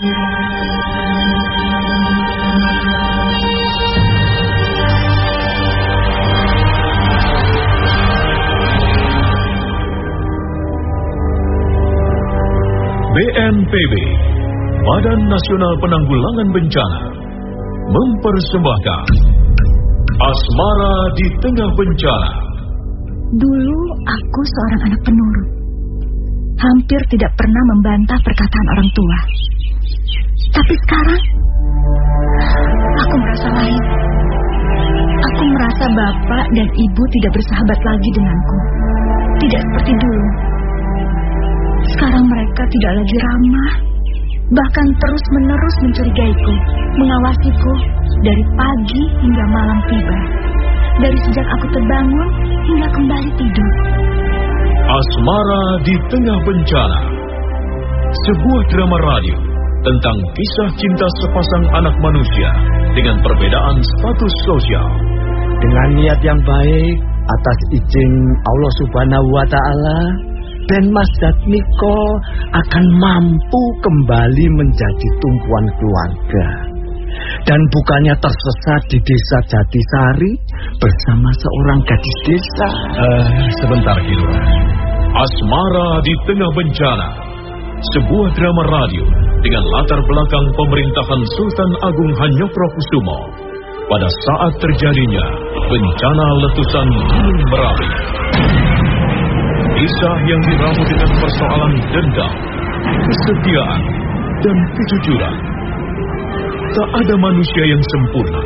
BNPB, Badan Nasional Penanggulangan Bencana, mempersembahkan Asmara di Tengah Bencana. Dulu aku seorang anak penurut. Hampir tidak pernah membantah perkataan orang tua. Tapi sekarang, aku merasa lain. Aku merasa bapak dan ibu tidak bersahabat lagi denganku. Tidak seperti dulu. Sekarang mereka tidak lagi ramah, bahkan terus-menerus mencurigaiku, mengawasiku dari pagi hingga malam tiba. Dari sejak aku terbangun hingga kembali tidur. Asmara di Tengah Bencana. Sebuah drama radio tentang kisah cinta sepasang anak manusia dengan perbedaan status sosial. Dengan niat yang baik atas izin Allah Subhanahu wa taala dan Mas Jatmiko akan mampu kembali menjadi tumpuan keluarga. Dan bukannya tersesat di desa Jatisari bersama seorang gadis desa. Uh, sebentar, Kilura. Asmara di Tengah Bencana. Sebuah drama radio dengan latar belakang pemerintahan Sultan Agung Hanyokrokusumo pada saat terjadinya bencana letusan Gunung Merapi. Kisah yang diramu dengan persoalan dendam, kesetiaan, dan kejujuran. Tak ada manusia yang sempurna.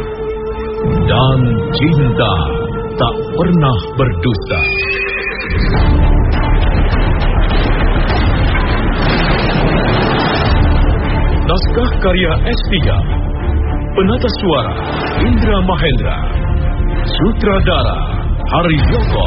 Dan cinta tak pernah berdusta. Naskah karya S3 Penata suara Indra Mahendra Sutradara Hari Yoko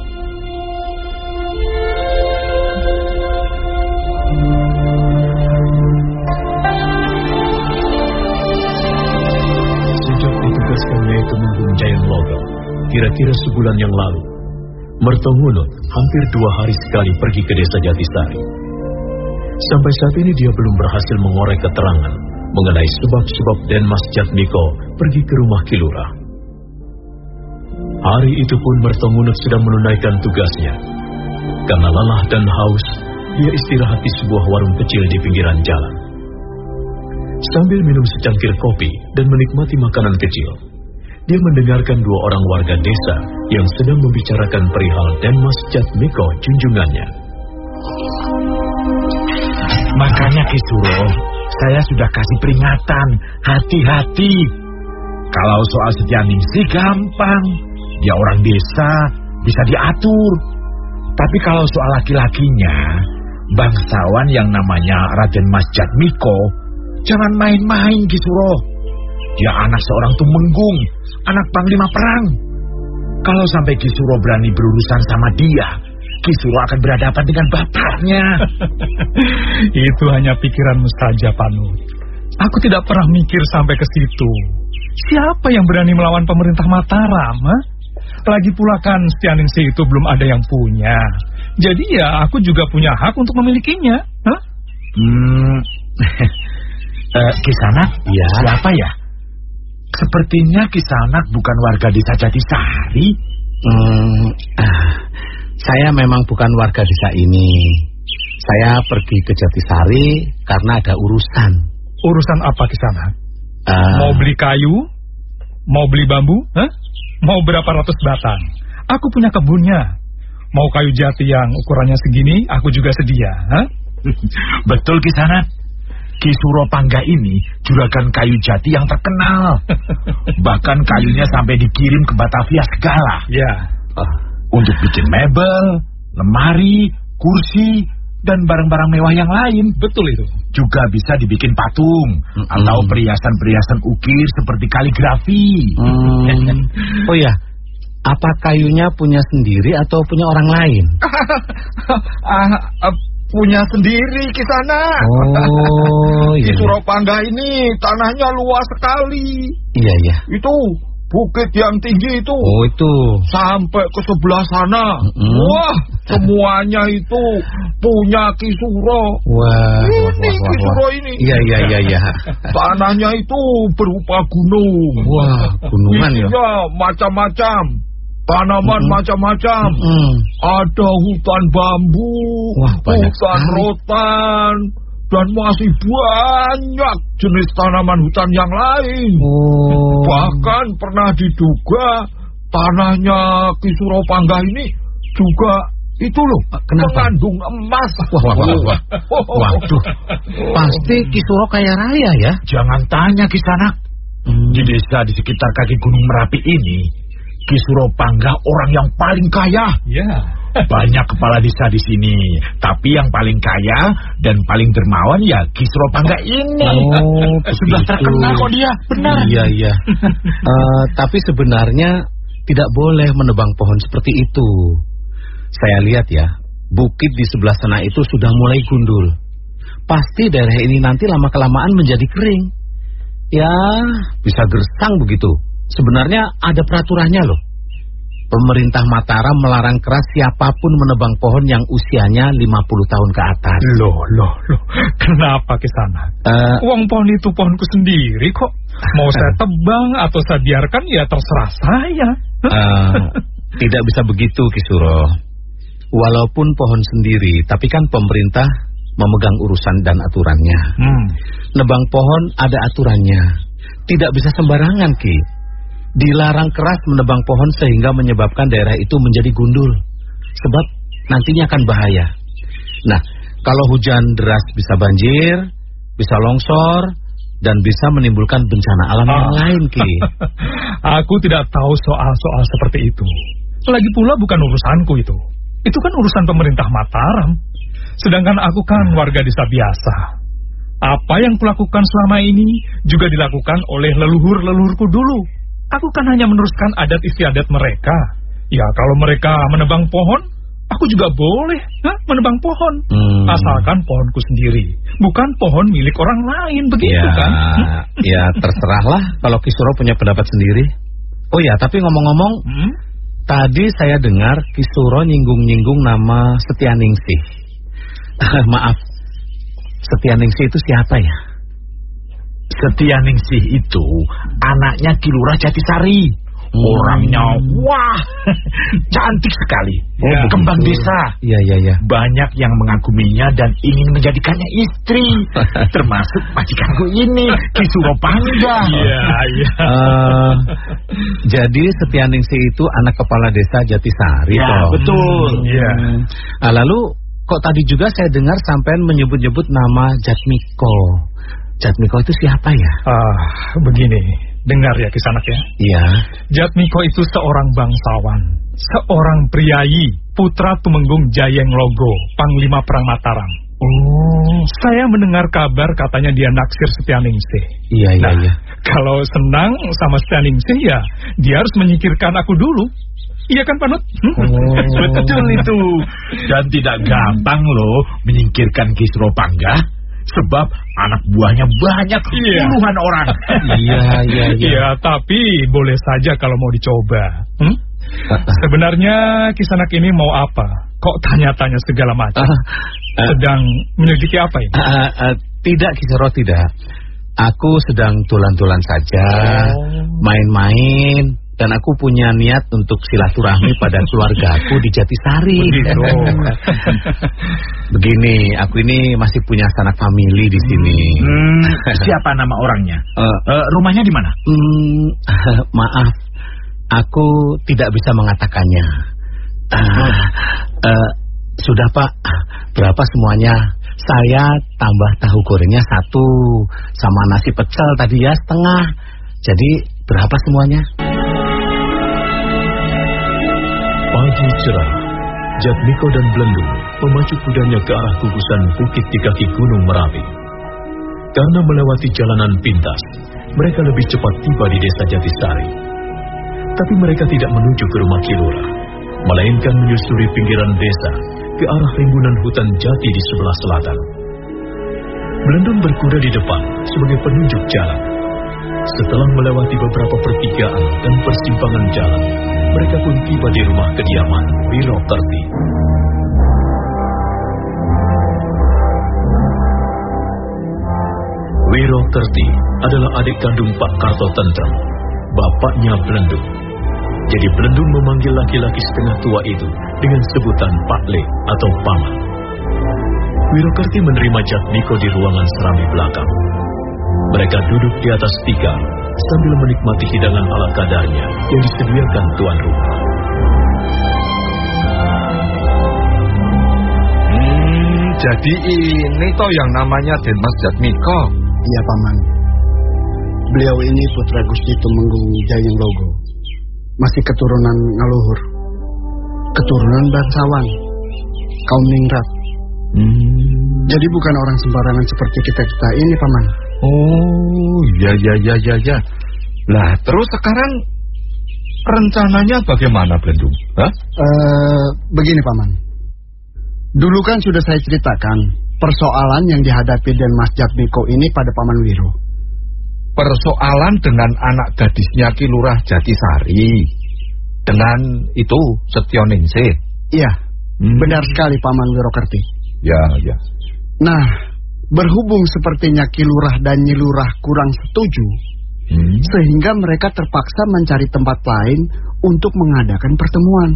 Kira-kira sebulan yang lalu, Mertongunut hampir dua hari sekali pergi ke desa Jatisari. Sampai saat ini dia belum berhasil mengorek keterangan mengenai sebab-sebab Denmas Jatmiko pergi ke rumah Kilura. Hari itu pun Mertongunut sedang menunaikan tugasnya. Karena lelah dan haus, dia istirahat di sebuah warung kecil di pinggiran jalan. Sambil minum secangkir kopi dan menikmati makanan kecil, dia mendengarkan dua orang warga desa yang sedang membicarakan perihal Denmas Jatmiko junjungannya. Makanya Kisuro, saya sudah kasih peringatan, hati-hati. Kalau soal Setianingsih gampang, dia orang desa, bisa diatur. Tapi kalau soal laki-lakinya, bangsawan yang namanya Raden Mas Jatmiko, jangan main-main Kisuro. Dia anak seorang tumenggung, anak panglima perang. Kalau sampai Kisuro berani berurusan sama dia, Kisuro akan berhadapan dengan bapaknya. Itu hanya pikiranmu saja, Panut. Aku tidak pernah mikir sampai ke situ. Siapa yang berani melawan pemerintah Mataram? Ha? Lagi pula kan Stianingsih itu belum ada yang punya. Jadi ya aku juga punya hak untuk memilikinya. Ha? Hmm, uh, Kisanak, ya. siapa ya? Sepertinya Kisanak bukan warga desa Jatisari. Hmm, ah, Saya memang bukan warga desa ini. Saya pergi ke Jatisari karena ada urusan. Urusan apa ke sana? Uh, Mau beli kayu? Mau beli bambu? Hah? Mau berapa ratus batang? Aku punya kebunnya. Mau kayu jati yang ukurannya segini, aku juga sedia. Hah? Betul Kisana. Ki Suropangga ini juragan kayu jati yang terkenal. Bahkan kayunya sampai dikirim ke Batavia segala. Ya. ah, Untuk bikin mebel, lemari, kursi, dan barang-barang mewah yang lain. Betul itu. Juga bisa dibikin patung Mm-mm. atau perhiasan-perhiasan ukir seperti kaligrafi. hmm. Oh ya, apa kayunya punya sendiri atau punya orang lain? Ah, punya sendiri ke sana. Oh, Di iya. Suropangga ini tanahnya luas sekali. Iya, iya. Itu bukit yang tinggi itu Oh, itu. sampai ke sebelah sana. Mm-mm. Wah, semuanya itu punya Ki Suro. Wah, wah, Ini wah, Ki wah, Suro wah. ini. Iya, iya, iya, iya. Tanahnya itu berupa gunung. Wah, gunungan ya. Isinya macam-macam. Tanaman Mm-mm. macam-macam. Hmm. Ada hutan bambu, Wah, hutan sekali. rotan, dan masih banyak jenis tanaman hutan yang lain. Oh. Bahkan pernah diduga tanahnya Ki Suropangga ini juga itu loh Kenapa? mengandung emas. Wah, wah, wah, wah. Waduh. Pasti Kisuro kaya raya ya. Jangan tanya Kisanak. Hmm. Di desa di sekitar kaki Gunung Merapi ini, Ki Suropangga orang yang paling kaya. Ya. Banyak kepala desa di sini, tapi yang paling kaya dan paling dermawan ya Ki Suropangga ini. Oh, Sudah terkenal kok dia, benar. Iya, iya. Eh, tapi sebenarnya tidak boleh menebang pohon seperti itu. Saya lihat ya, bukit di sebelah sana itu sudah mulai gundul. Pasti daerah ini nanti lama-kelamaan menjadi kering. Ya, bisa gersang begitu. Sebenarnya ada peraturannya loh. Pemerintah Mataram melarang keras siapa pun menebang pohon yang usianya 50 tahun ke atas. Loh, loh, loh. Kenapa ke sana? Eh, Uang pohon itu pohonku sendiri kok. Mau saya tebang atau saya biarkan ya terserah saya. Eh, tidak bisa begitu Kisuro. Walaupun pohon sendiri, tapi kan pemerintah memegang urusan dan aturannya. Hmm. Nebang pohon ada aturannya. Tidak bisa sembarangan Ki. Dilarang keras menebang pohon sehingga menyebabkan daerah itu menjadi gundul. Sebab nantinya akan bahaya. Nah, kalau hujan deras bisa banjir, bisa longsor, dan bisa menimbulkan bencana alam yang Ah. lain Ki. Aku tidak tahu soal-soal seperti itu. Lagi pula bukan urusanku itu. Itu kan urusan pemerintah Mataram. Sedangkan aku kan warga desa biasa. Apa yang kulakukan selama ini juga dilakukan oleh leluhur-leluhurku dulu. Aku kan hanya meneruskan adat istiadat mereka. Ya, kalau mereka menebang pohon, aku juga boleh Hah, menebang pohon. Hmm. Asalkan pohonku sendiri, bukan pohon milik orang lain, begitu ya, kan? Ya terserahlah kalau Kisuro punya pendapat sendiri. Oh ya, tapi ngomong-ngomong, Hmm? tadi saya dengar Kisuro nyinggung-nyinggung nama Setianingsih. Maaf, Setianingsih itu siapa ya? Setianingsih itu anaknya Kilurah Jatisari. Hmm. Orangnya wah cantik sekali. Ya, Kembang begitu. desa. Iya, iya, iya. Banyak yang mengaguminya dan ingin menjadikannya istri. Termasuk majikanku ini, Ki Suropangga. Iya, iya. Eh, jadi Setianingsih itu anak kepala desa Jatisari Ya, toh. betul. Iya. Nah, lalu kok tadi juga saya dengar sampean menyebut-nyebut nama Jatmiko. Jatmiko itu siapa ya? Ah, begini. Dengar ya kisanak ya. Iya. Jatmiko itu seorang bangsawan, seorang priayi, putra Tumenggung Jayeng Logo, Panglima Perang Mataram. Oh, Saya mendengar kabar katanya dia naksir Setianingsih. iya iya Nah, iya. kalau senang sama Setianingsih ya, dia harus menyingkirkan aku dulu. Iya kan, Panut? Hmm? Oh. Betul itu. Dan tidak gampang loh menyingkirkan Ki Suropangga. Sebab anak buahnya banyak Iya. puluhan orang. Iya iya iya. Iya, tapi boleh saja kalau mau dicoba. Hmm? Sebenarnya Kisanak ini mau apa? Kok tanya-tanya segala macam? Ah, ah, Sedang menyelidiki apa ini? ah, ah, ah, tidak Kisero tidak. Aku sedang tulan-tulan saja, Oh. Dan aku punya niat untuk silaturahmi pada keluargaku di Jatisari. Begitu. Begini, aku ini masih punya sanak famili di sini. Hmm, siapa nama orangnya? Eh, Eh, rumahnya di mana? Hmm, maaf, aku tidak bisa mengatakannya. Ah, eh, sudah Pak, berapa semuanya? Saya tambah tahu gorengnya satu, sama nasi pecel tadi ya setengah. Jadi berapa semuanya? Pagi cerah, Jatmiko dan Belendung memacu kudanya ke arah gugusan bukit di kaki Gunung Merapi. Karena melewati jalanan pintas, mereka lebih cepat tiba di desa Jatisari. Tapi mereka tidak menuju ke rumah Kilura, melainkan menyusuri pinggiran desa ke arah rimbunan hutan jati di sebelah selatan. Belendung berkuda di depan sebagai penunjuk jalan. Setelah melewati beberapa pertigaan dan persimpangan jalan, mereka pun tiba di rumah kediaman Wiro Kerti. Wiro Kerti adalah adik kandung Pak Karto Tentrem, bapaknya Belendung. Jadi Belendung memanggil laki-laki setengah tua itu dengan sebutan Pak Le atau Paman. Wirokerti menerima Jatmiko di ruangan serambi belakang. Mereka duduk di atas tikar sambil menikmati hidangan ala kadarnya yang disediakan tuan rumah. Hmm, jadi ini toh yang namanya Denmas Jatmiko. Iya paman. Beliau ini putra Gusti Tumenggung Jayeng Logo. Masih keturunan Ngaluhur. Keturunan bangsawan. Kaum Ningrat. Hmm. Jadi bukan orang sembarangan seperti kita-kita ini paman. Oh, ya ya ya ya ya. Lah, terus sekarang rencananya bagaimana, Belendung? Hah? Eh, begini paman. Dulu kan sudah saya ceritakan persoalan yang dihadapi Den Mas Jatmiko ini pada paman Wiro. Persoalan dengan anak gadisnya Ki Lurah Jatisari. Dengan itu Setioningse. Iya, Hmm. benar sekali paman Wirokerti. Ya, ya. Nah, berhubung sepertinya Kilurah dan Nyilurah kurang setuju, Hmm. sehingga mereka terpaksa mencari tempat lain untuk mengadakan pertemuan.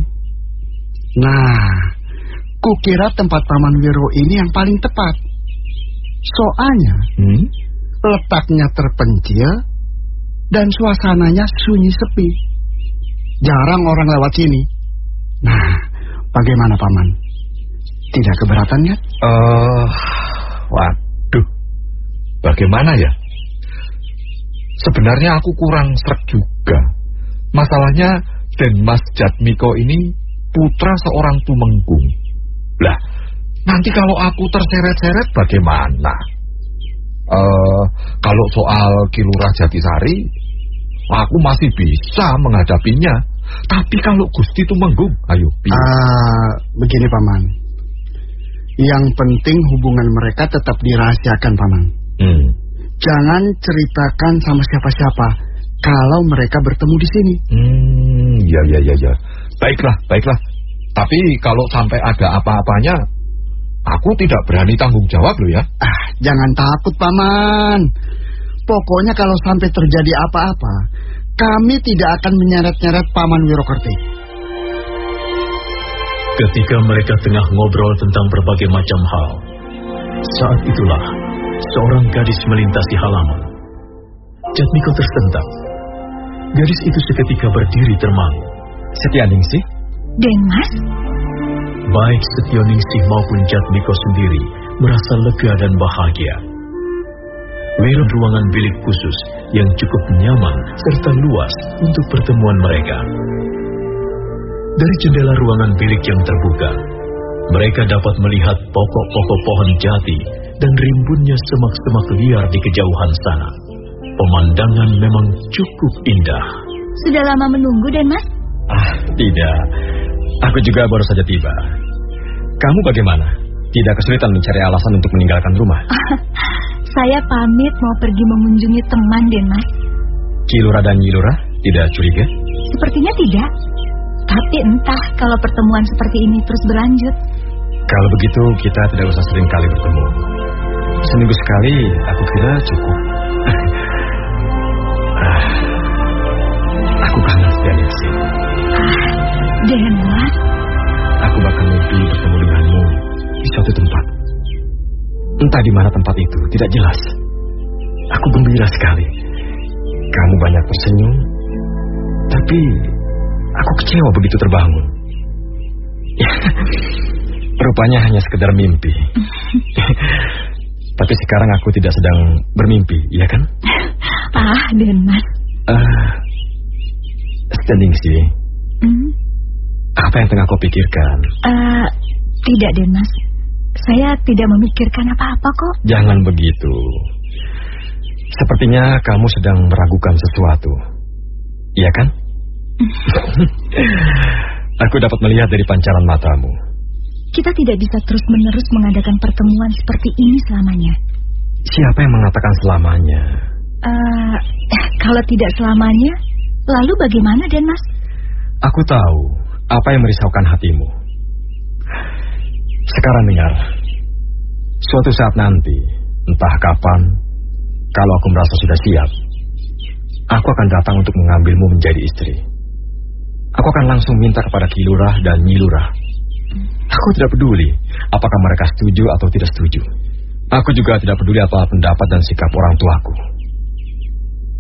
Nah, kukira tempat Paman Wiro ini yang paling tepat. Soalnya, Hmm? letaknya terpencil dan suasananya sunyi sepi. Jarang orang lewat sini. Nah, bagaimana Paman? Tidak keberatan ya? Eh, waduh. Bagaimana ya? Sebenarnya aku kurang serak juga. Masalahnya Denmas Jatmiko ini putra seorang tumenggung. Lah, nanti kalau aku terseret-seret bagaimana? Eh, kalau soal Kilurah Jatisari, aku masih bisa menghadapinya. Tapi kalau Gusti Tumenggung, ayo. Ah, begini Paman. Yang penting hubungan mereka tetap dirahasiakan Paman. Hmm. Jangan ceritakan sama siapa-siapa kalau mereka bertemu di sini. Hmm, ya ya ya ya. Baiklah, baiklah. Tapi kalau sampai ada apa-apanya, aku tidak berani tanggung jawab loh ya. Ah, jangan takut Paman. Pokoknya kalau sampai terjadi apa-apa, kami tidak akan menyeret-nyeret Paman Wirokerti. Ketika mereka tengah ngobrol tentang berbagai macam hal, saat itulah seorang gadis melintasi halaman. Jatmiko tersentak. Gadis itu seketika berdiri termangu. Setianingsih? Den Mas, Baik Setioningsi maupun Jatmiko sendiri merasa lega dan bahagia. Wiro ruangan bilik khusus yang cukup nyaman serta luas untuk pertemuan mereka. Dari jendela ruangan bilik yang terbuka, mereka dapat melihat pokok-pokok pohon jati dan rimbunnya semak-semak liar di kejauhan sana. Pemandangan memang cukup indah. sudah lama menunggu Den Mas? Ah, tidak. Aku juga baru saja tiba. Kamu bagaimana? Tidak kesulitan mencari alasan untuk meninggalkan rumah? Saya pamit mau pergi mengunjungi teman Den Mas. Kilura dan Nyilura tidak curiga? Sepertinya tidak. Tapi entah kalau pertemuan seperti ini terus berlanjut. Kalau begitu kita tidak usah sering kali bertemu. Seminggu sekali aku kira cukup. Ah, Aku kangen Setianingsih. Ah, Denmas. Aku bakal mimpi bertemu denganmu di suatu tempat. Entah di mana tempat itu, tidak jelas. Aku gembira sekali. Kamu banyak tersenyum, tapi aku kecewa begitu terbangun. Rupanya hanya sekedar mimpi. tapi sekarang aku tidak sedang bermimpi, iya kan? Ah, Denmas. Uh, standing sih. Hmm? Apa yang tengah kau pikirkan? Uh, tidak, Denmas. Saya tidak memikirkan apa-apa kok. Jangan begitu. Sepertinya kamu sedang meragukan sesuatu. Iya kan? Aku dapat melihat dari pancaran matamu. Kita tidak bisa terus-menerus mengadakan pertemuan seperti ini selamanya. Siapa yang mengatakan selamanya? Uh, kalau tidak selamanya, lalu bagaimana, Denmas? Aku tahu apa yang merisaukan hatimu. Sekarang dengar, suatu saat nanti, entah kapan, kalau aku merasa sudah siap, aku akan datang untuk mengambilmu menjadi istri. Aku akan langsung minta kepada Kilurah dan Nyilurah. Aku tidak peduli apakah mereka setuju atau tidak setuju. Aku juga tidak peduli apa pendapat dan sikap orang tuaku.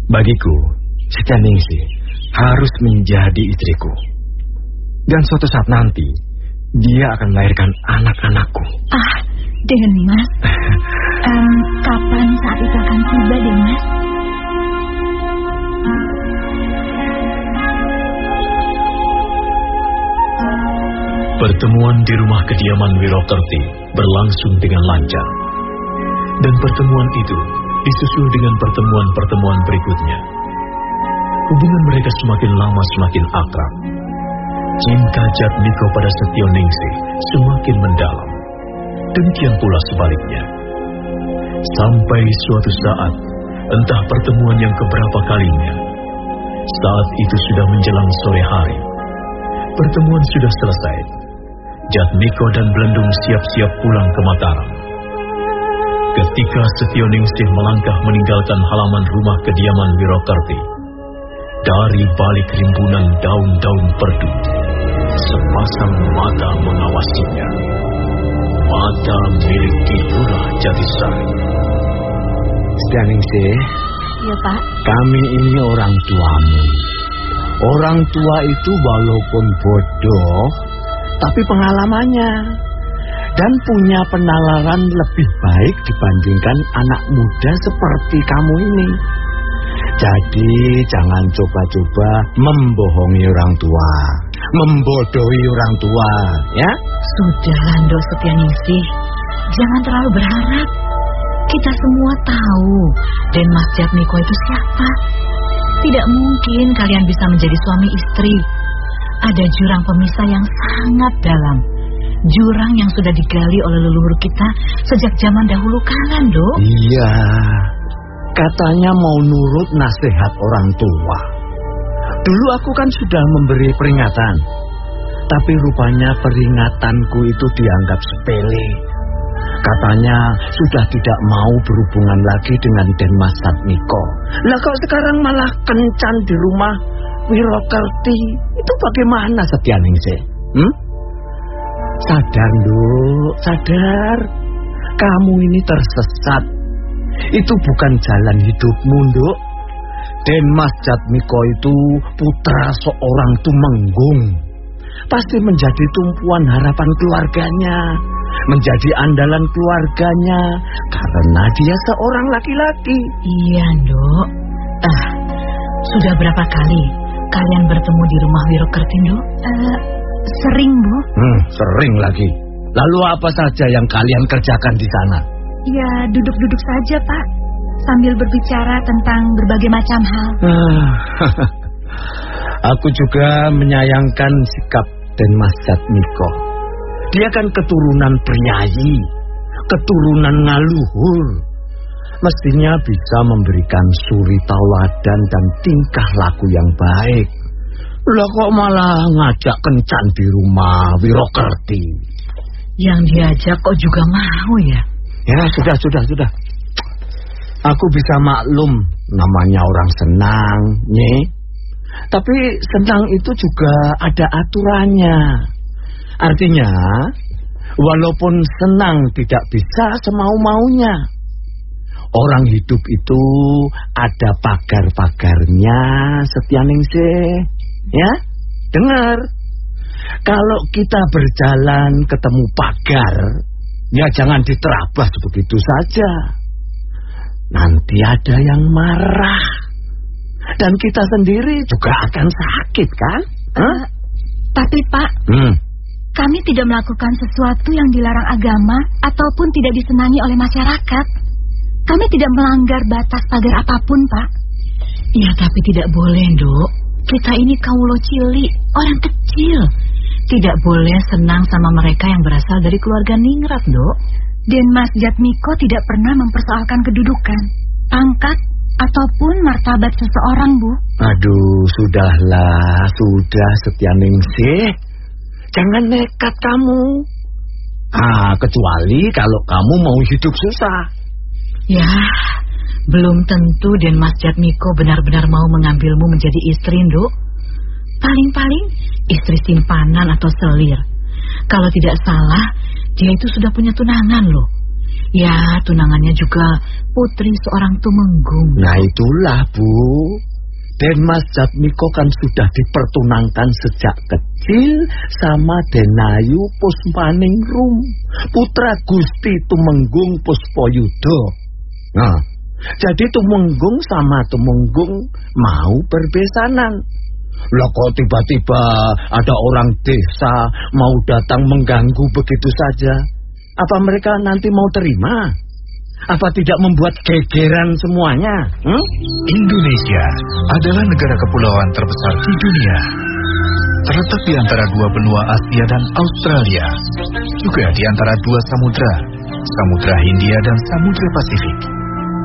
Bagiku, Setia Ningsih harus menjadi istriku. Dan suatu saat nanti, dia akan melahirkan anak-anakku. Ah, Denmas. um, kapan saat itu akan tiba, Denmas? Pertemuan di rumah kediaman Wirokerti berlangsung dengan lancar. Dan pertemuan itu disusul dengan pertemuan-pertemuan berikutnya. Hubungan mereka semakin lama semakin akrab. Cinta Jatmiko pada Setio Ningsih semakin mendalam. Demikian pula sebaliknya. Sampai suatu saat, entah pertemuan yang keberapa kalinya, saat itu sudah menjelang sore hari. Pertemuan sudah selesai. Jatmiko dan Belendung siap-siap pulang ke Mataram. Ketika Setio Ningsih melangkah meninggalkan halaman rumah kediaman Wirokerti, dari balik rimbunan daun-daun perdu, sepasang mata mengawasinya. Mata milik Kilurah Jatisari. Setianingsih, Ya, Pak. kami ini orang tuamu. Orang tua itu walaupun bodoh, tapi pengalamannya dan punya penalaran lebih baik dibandingkan anak muda seperti kamu ini. Jadi jangan coba-coba membohongi orang tua, membodohi orang tua, ya? Sudah, Lando Setianingsih. Jangan terlalu berharap. Kita semua tahu dan Mas Jatmiko itu siapa. Tidak mungkin kalian bisa menjadi suami istri. Ada jurang pemisah yang sangat dalam. Jurang yang sudah digali oleh leluhur kita sejak zaman dahulu kala, Dok. Iya, katanya mau nurut nasihat orang tua. Dulu aku kan sudah memberi peringatan, tapi rupanya peringatanku itu dianggap sepele. Katanya sudah tidak mau berhubungan lagi dengan Denmas Satmiko. Lah kok sekarang malah kencan di rumah Wirokerti. Itu bagaimana Setianingsih? Hmm? Sadar, Nduk, sadar. Kamu ini tersesat. Itu bukan jalan hidupmu, Nduk. Denmas Jatmiko itu putra seorang tumenggung. Pasti menjadi tumpuan harapan keluarganya. Menjadi andalan keluarganya. Karena dia seorang laki-laki. Iya, Dok. Ah, sudah berapa kali kalian bertemu di rumah Wirokerti, Dok? Uh, sering, Bu. Hmm, sering lagi. Lalu apa saja yang kalian kerjakan di sana? Ya, duduk-duduk saja, Pak. Sambil berbicara tentang berbagai macam hal. Ah, Aku juga menyayangkan sikap Denmas Jatmiko. Dia kan keturunan priayi, keturunan ngaluhur. Mestinya bisa memberikan suri tauladan dan tingkah laku yang baik. Lah kok malah ngajak kencan di rumah Wirokerti. Yang diajak kok juga mau ya? Ya, sudah, sudah, sudah. Aku bisa maklum namanya orang senang, Nye. Tapi senang itu juga ada aturannya. Artinya, walaupun senang tidak bisa semau-maunya. Orang hidup itu ada pagar-pagarnya, Setianingsih. Ya, dengar. Kalau kita berjalan ketemu pagar, ya jangan diterabas begitu saja. Nanti ada yang marah. Dan kita sendiri juga akan sakit, kan? Uh, tapi, Pak, Hmm. kami tidak melakukan sesuatu yang dilarang agama ataupun tidak disenangi oleh masyarakat. Kami tidak melanggar batas pagar apa pun, Pak. Ya, tapi tidak boleh, Dok. Kita ini kaulo cili, orang kecil. Tidak boleh senang sama mereka yang berasal dari keluarga ningrat, Dok. Dan Mas Jatmiko tidak pernah mempersoalkan kedudukan, pangkat, ataupun martabat seseorang, Bu. Aduh, sudahlah, sudah Setianingsih. Jangan nekat kamu. Ah, kecuali kalau kamu mau hidup susah. Ya, belum tentu dan Mas Jatmiko benar-benar mau mengambilmu menjadi istri, Dok. Paling-paling istri simpanan atau selir. Kalau tidak salah, dia itu sudah punya tunangan loh. Ya, tunangannya juga putri seorang tumenggung. Nah itulah, Bu. Den Mas Jatmiko kan sudah dipertunangkan sejak kecil sama Denayu Puspaningrum, putra Gusti Tumenggung Puspoyudo. Nah, jadi Tumenggung sama Tumenggung mau berbesanan. Loh kok tiba-tiba ada orang desa mau datang mengganggu begitu saja? Apa mereka nanti mau terima? Apa tidak membuat gegeran semuanya? Hmm? Indonesia adalah negara kepulauan terbesar di dunia. Terletak di antara dua benua Asia dan Australia, juga di antara dua samudra, Samudra Hindia dan Samudra Pasifik.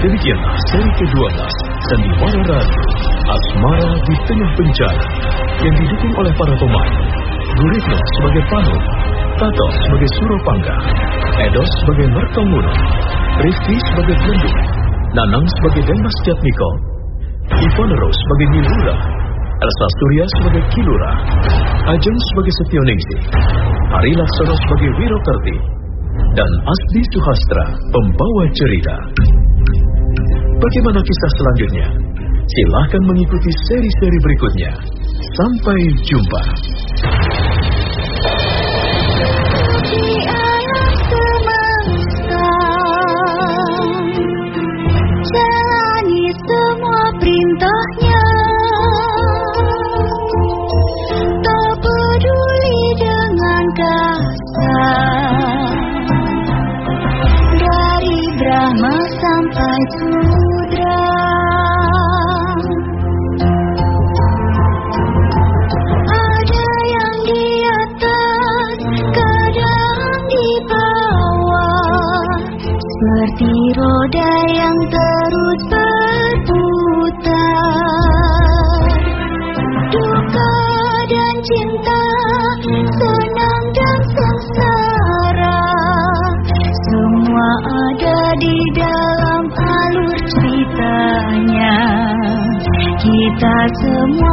demikianlah seri ke-12 Sandiwara Radio Asmara di Tengah Bencana yang didukung oleh para pemain Guritno sebagai Panut, Tato sebagai Suropangga, Edos sebagai Mertonguno, Rifki sebagai Blenduk, Nanang sebagai Denmas Jatmiko, Ivonero sebagai Nilura, Elsa Surya sebagai Kilura, Ajeng sebagai Setioningsi, Ari Laksono sebagai Wirokerti, dan Asdi Suhastra, pembawa cerita. Bagaimana kisah selanjutnya? Silahkan mengikuti seri-seri berikutnya. Sampai jumpa. Alam semesta, ceritanya. Kita semua telah mendapat